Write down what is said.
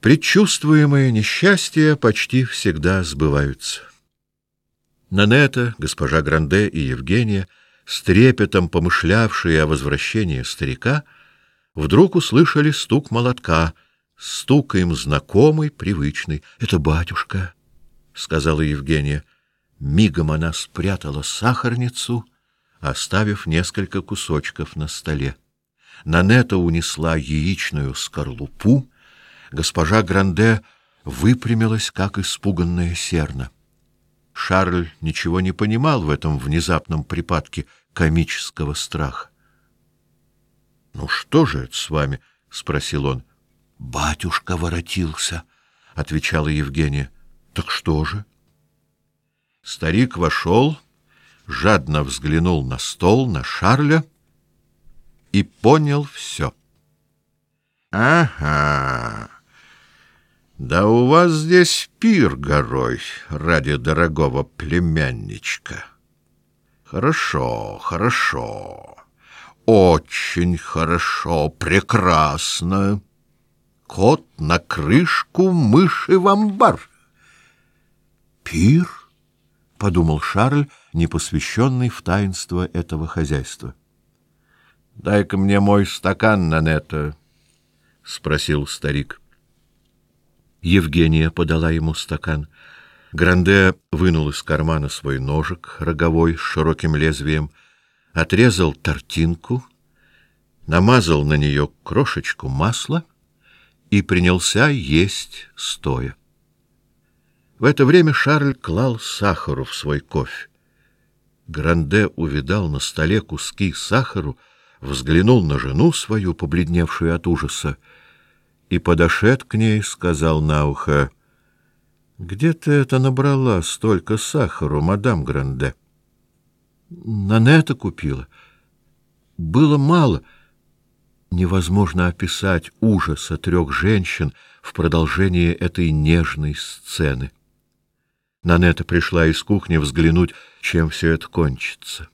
Предчувствуемые несчастья почти всегда сбываются. Нанета, госпожа Гранде и Евгения, с трепетом помышлявшие о возвращении старика, вдруг услышали стук молотка, стук им знакомый, привычный. — Это батюшка, — сказала Евгения. Мигом она спрятала сахарницу, оставив несколько кусочков на столе. Нанета унесла яичную скорлупу, Госпожа Гранде выпрямилась, как испуганная серна. Шарль ничего не понимал в этом внезапном припадке комического страха. — Ну что же это с вами? — спросил он. — Батюшка воротился, — отвечала Евгения. — Так что же? Старик вошел, жадно взглянул на стол, на Шарля и понял все. — Ага! Да у вас здесь пир горой ради дорогого племянничка. Хорошо, хорошо, очень хорошо, прекрасно. Кот на крышку, мыши в амбар. Пир? — подумал Шарль, непосвященный в таинство этого хозяйства. — Дай-ка мне мой стакан, Нанетта, — спросил старик. — Евгения подала ему стакан. Гранде вынул из кармана свой ножик роговой с широким лезвием, отрезал тортинку, намазал на нее крошечку масла и принялся есть стоя. В это время Шарль клал сахару в свой кофе. Гранде увидал на столе куски сахару, взглянул на жену свою, побледневшую от ужаса, и, подошед к ней, сказал на ухо, «Где ты это набрала столько сахару, мадам Гранде?» «Нанета купила. Было мало». Невозможно описать ужаса трех женщин в продолжении этой нежной сцены. Нанета пришла из кухни взглянуть, чем все это кончится.